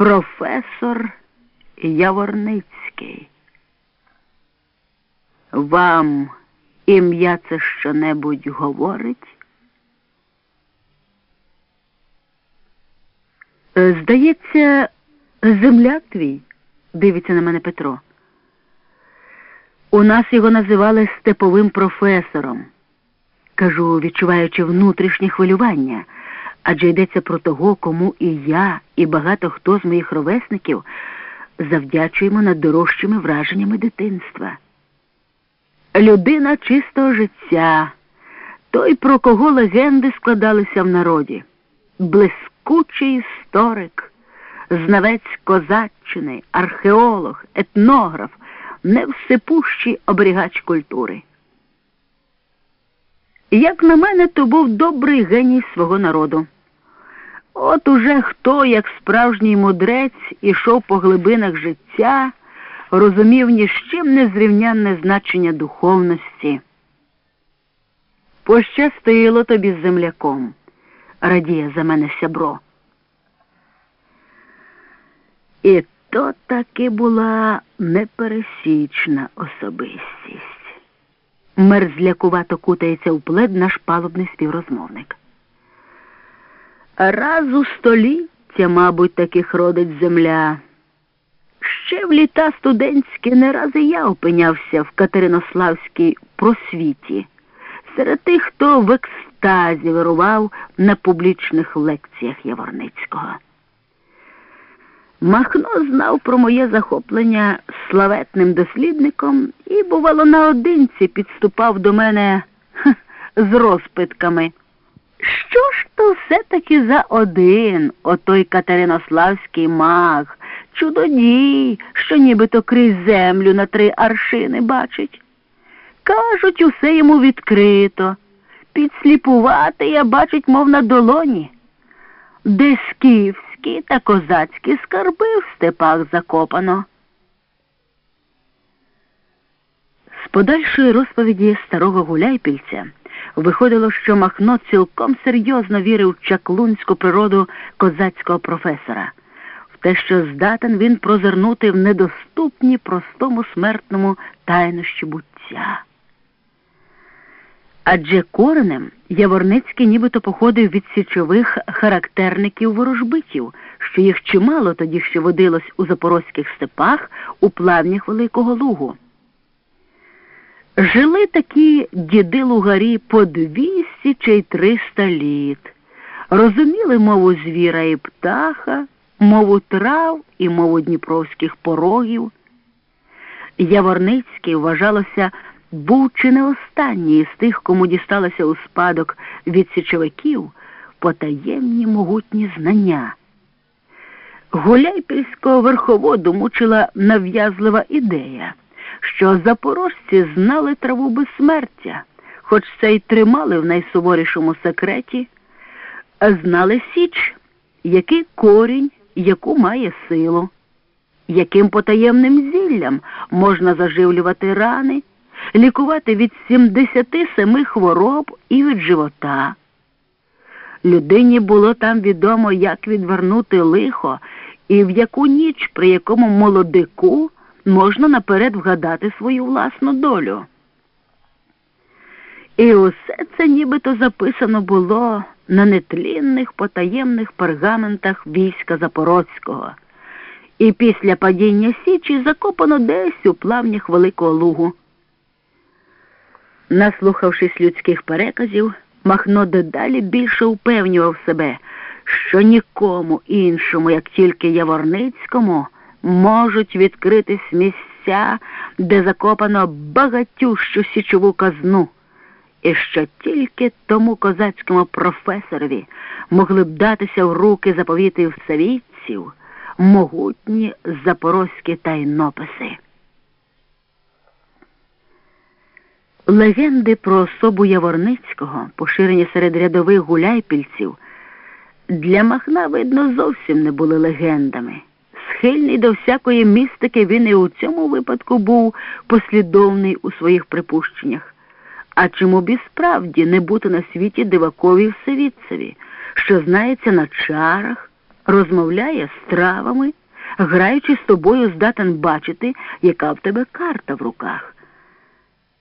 професор Яворницький. Вам ім'я це що-небудь говорить? Здається, земляк твій, дивиться на мене Петро. У нас його називали степовим професором. Кажу, відчуваючи внутрішнє хвилювання, адже йдеться про того, кому і я, і багато хто з моїх ровесників завдячуємо найдорожчими враженнями дитинства. Людина чистого життя, той, про кого легенди складалися в народі, блискучий історик, знавець козаччини, археолог, етнограф, невсипущий оберігач культури. Як на мене, то був добрий геній свого народу. От уже хто, як справжній мудрець, ішов по глибинах життя, розумів ні з чим незрівнянне значення духовності. Пощастило тобі з земляком, радіє за мене сябро. І то таки була непересічна особистість. Мерзлякувато кутається в плед наш палубний співрозмовник. Раз у століття, мабуть, таких родить земля. Ще в літа студентські не раз і я опинявся в Катеринославській просвіті, серед тих, хто в екстазі вирував на публічних лекціях Яворницького. Махно знав про моє захоплення славетним дослідником і, бувало, наодинці підступав до мене ха, з розпитками. Що ж то все-таки за один отой катеринославський маг, чудодій, що нібито крізь землю на три аршини бачить? Кажуть, усе йому відкрито. Підсліпувати я бачить, мов на долоні. Де скіфські та козацькі скарби в степах закопано. З подальшої розповіді старого гуляйпільця виходило, що Махно цілком серйозно вірив в чаклунську природу козацького професора, в те, що здатен він прозирнути в недоступні простому смертному тайнощі буття. Адже коренем Яворницький нібито походив від січових характерників ворожбитів, що їх чимало тоді ще водилось у запорозьких степах у плавнях Великого Лугу. Жили такі діди лугарі по двісті чи й триста літ, розуміли мову звіра і птаха, мову трав і мову дніпровських порогів. Яворницький вважалося був чи не останній з тих, кому дісталося у спадок від січовиків потаємні могутні знання. Гуляйпільського верховоду мучила нав'язлива ідея, що запорожці знали траву безсмертя, хоч це й тримали в найсуворішому секреті, а знали Січ, який корінь, яку має силу, яким потаємним зіллям можна заживлювати рани лікувати від 77 хвороб і від живота. Людині було там відомо, як відвернути лихо і в яку ніч, при якому молодику можна наперед вгадати свою власну долю. І усе це нібито записано було на нетлінних потаємних пергаментах війська Запорозького, і після падіння Січі закопано десь у плавнях Великого Лугу. Наслухавшись людських переказів, Махно дедалі більше упевнював себе, що нікому іншому, як тільки Яворницькому, можуть відкритись місця, де закопано багатющу січову казну, і що тільки тому козацькому професорові могли б датися в руки заповітів савійців могутні запорозькі тайнописи. Легенди про особу Яворницького, поширені серед рядових гуляйпільців, для Махна, видно, зовсім не були легендами. Схильний до всякої містики він і у цьому випадку був послідовний у своїх припущеннях. А чому б і справді не бути на світі дивакові всевідцеві, що знається на чарах, розмовляє з травами, граючи з тобою, здатен бачити, яка в тебе карта в руках,